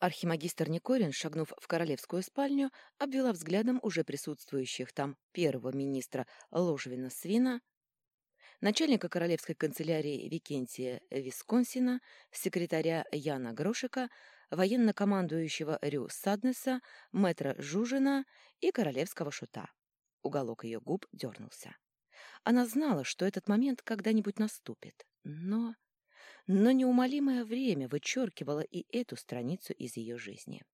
Архимагистр Никорин, шагнув в королевскую спальню, обвела взглядом уже присутствующих там первого министра Ложвина Свина, начальника королевской канцелярии Викентия Висконсина, секретаря Яна Грошика, военно-командующего Рю Саднеса, мэтра Жужина и королевского шута. Уголок ее губ дернулся. Она знала, что этот момент когда-нибудь наступит, но... Но неумолимое время вычеркивало и эту страницу из ее жизни.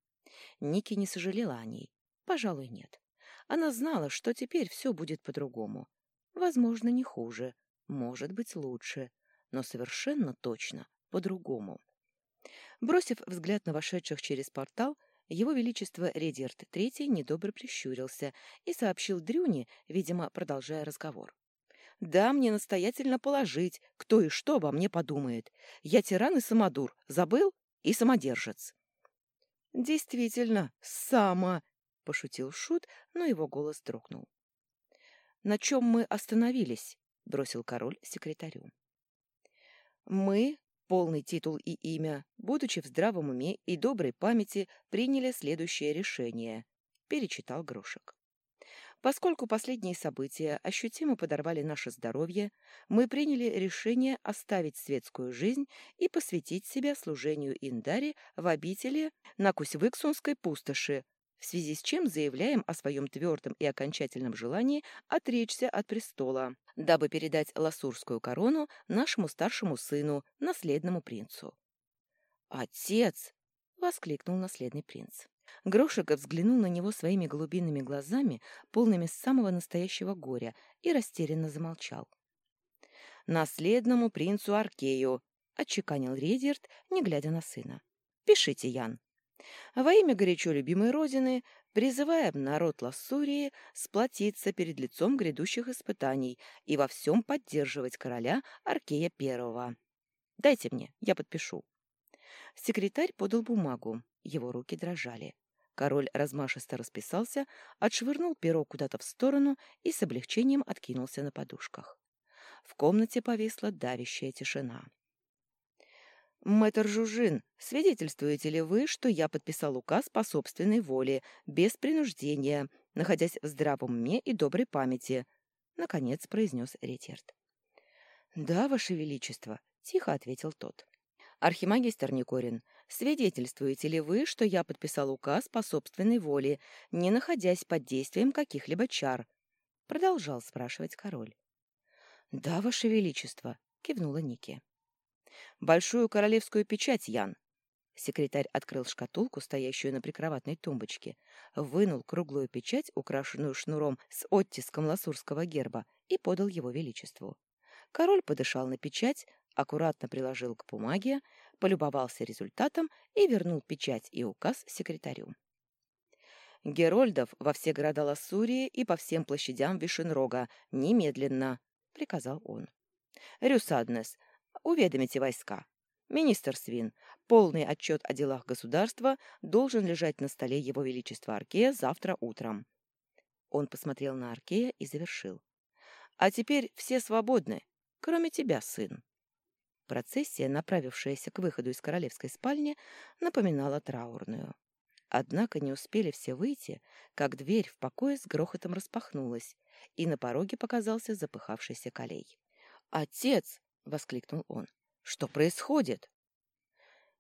Ники не сожалела о ней. Пожалуй, нет. Она знала, что теперь все будет по-другому. Возможно, не хуже, может быть, лучше, но совершенно точно по-другому. Бросив взгляд на вошедших через портал, его Величество Редерт III недобро прищурился и сообщил Дрюне, видимо, продолжая разговор. «Да, мне настоятельно положить, кто и что обо мне подумает. Я тиран и самодур, забыл? И самодержец». «Действительно, сама!» — пошутил Шут, но его голос дрогнул. «На чем мы остановились?» — бросил король секретарю. «Мы, полный титул и имя, будучи в здравом уме и доброй памяти, приняли следующее решение», — перечитал Грошек. Поскольку последние события ощутимо подорвали наше здоровье, мы приняли решение оставить светскую жизнь и посвятить себя служению Индари в обители на Кусьвыксунской пустоши, в связи с чем заявляем о своем твердом и окончательном желании отречься от престола, дабы передать ласурскую корону нашему старшему сыну, наследному принцу. «Отец!» — воскликнул наследный принц. Грошиков взглянул на него своими голубиными глазами, полными самого настоящего горя, и растерянно замолчал. «Наследному принцу Аркею», — отчеканил Редерт, не глядя на сына. «Пишите, Ян». Во имя горячо любимой Родины призываем народ Лассурии сплотиться перед лицом грядущих испытаний и во всем поддерживать короля Аркея Первого. Дайте мне, я подпишу. Секретарь подал бумагу, его руки дрожали. Король размашисто расписался, отшвырнул перо куда-то в сторону и с облегчением откинулся на подушках. В комнате повисла давящая тишина. «Мэтр Жужин, свидетельствуете ли вы, что я подписал указ по собственной воле, без принуждения, находясь в здравом уме и доброй памяти?» — наконец произнес Ретьерд. «Да, Ваше Величество», — тихо ответил тот. «Архимагистр Никорин, свидетельствуете ли вы, что я подписал указ по собственной воле, не находясь под действием каких-либо чар?» — продолжал спрашивать король. «Да, Ваше Величество», — кивнула Ники. Большую королевскую печать, Ян. Секретарь открыл шкатулку, стоящую на прикроватной тумбочке, вынул круглую печать, украшенную шнуром с оттиском ласурского герба, и подал его величеству. Король подышал на печать, аккуратно приложил к бумаге, полюбовался результатом и вернул печать и указ секретарю. «Герольдов во все города Лассурии и по всем площадям Вишенрога, немедленно!» — приказал он. «Рюсаднес, Уведомите войска. Министр Свин, полный отчет о делах государства должен лежать на столе Его Величества Аркея завтра утром. Он посмотрел на Аркея и завершил. А теперь все свободны, кроме тебя, сын. Процессия, направившаяся к выходу из королевской спальни, напоминала траурную. Однако не успели все выйти, как дверь в покое с грохотом распахнулась, и на пороге показался запыхавшийся колей. «Отец!» — воскликнул он. «Что происходит?»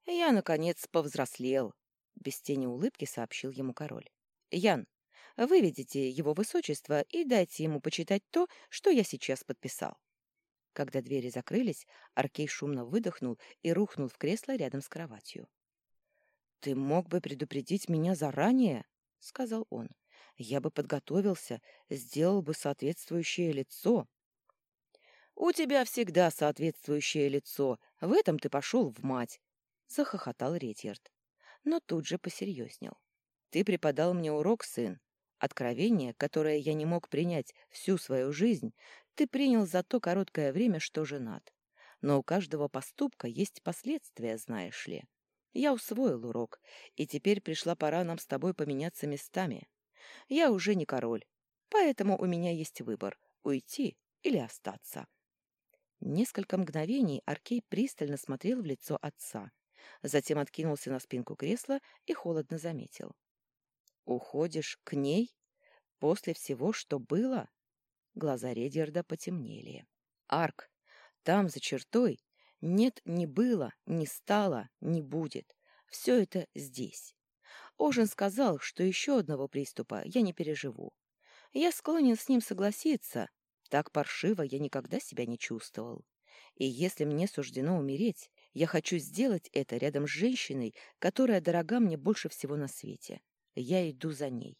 «Я, наконец, повзрослел», — без тени улыбки сообщил ему король. «Ян, выведите его высочество и дайте ему почитать то, что я сейчас подписал». Когда двери закрылись, Аркей шумно выдохнул и рухнул в кресло рядом с кроватью. «Ты мог бы предупредить меня заранее?» — сказал он. «Я бы подготовился, сделал бы соответствующее лицо». «У тебя всегда соответствующее лицо. В этом ты пошел в мать!» — захохотал Ретьерд. Но тут же посерьезнел. «Ты преподал мне урок, сын. Откровение, которое я не мог принять всю свою жизнь, ты принял за то короткое время, что женат. Но у каждого поступка есть последствия, знаешь ли. Я усвоил урок, и теперь пришла пора нам с тобой поменяться местами. Я уже не король, поэтому у меня есть выбор — уйти или остаться». Несколько мгновений Аркей пристально смотрел в лицо отца, Затем откинулся на спинку кресла и холодно заметил. «Уходишь к ней? После всего, что было?» Глаза Редерда потемнели. «Арк, там, за чертой, нет ни было, ни стало, ни будет. Все это здесь. Ожин сказал, что еще одного приступа я не переживу. Я склонен с ним согласиться. Так паршиво я никогда себя не чувствовал. И если мне суждено умереть, я хочу сделать это рядом с женщиной, которая дорога мне больше всего на свете. Я иду за ней.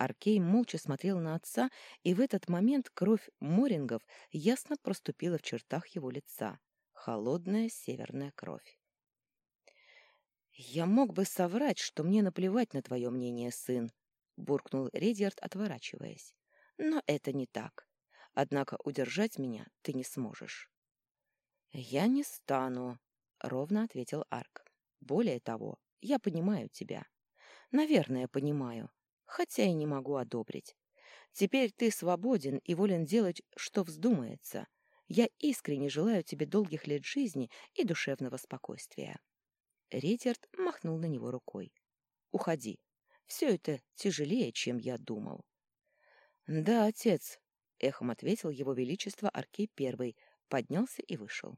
Аркей молча смотрел на отца, и в этот момент кровь Морингов ясно проступила в чертах его лица. Холодная северная кровь. «Я мог бы соврать, что мне наплевать на твое мнение, сын», — буркнул Редиард, отворачиваясь. «Но это не так. Однако удержать меня ты не сможешь». «Я не стану», — ровно ответил Арк. «Более того, я понимаю тебя. Наверное, понимаю, хотя и не могу одобрить. Теперь ты свободен и волен делать, что вздумается. Я искренне желаю тебе долгих лет жизни и душевного спокойствия». Ритерт махнул на него рукой. «Уходи. Все это тяжелее, чем я думал». «Да, отец», — эхом ответил его величество Аркей Первый, поднялся и вышел.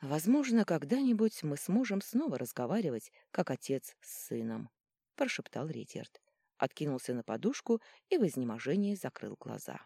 «Возможно, когда-нибудь мы сможем снова разговаривать, как отец с сыном», — прошептал Ритерт, откинулся на подушку и в изнеможении закрыл глаза.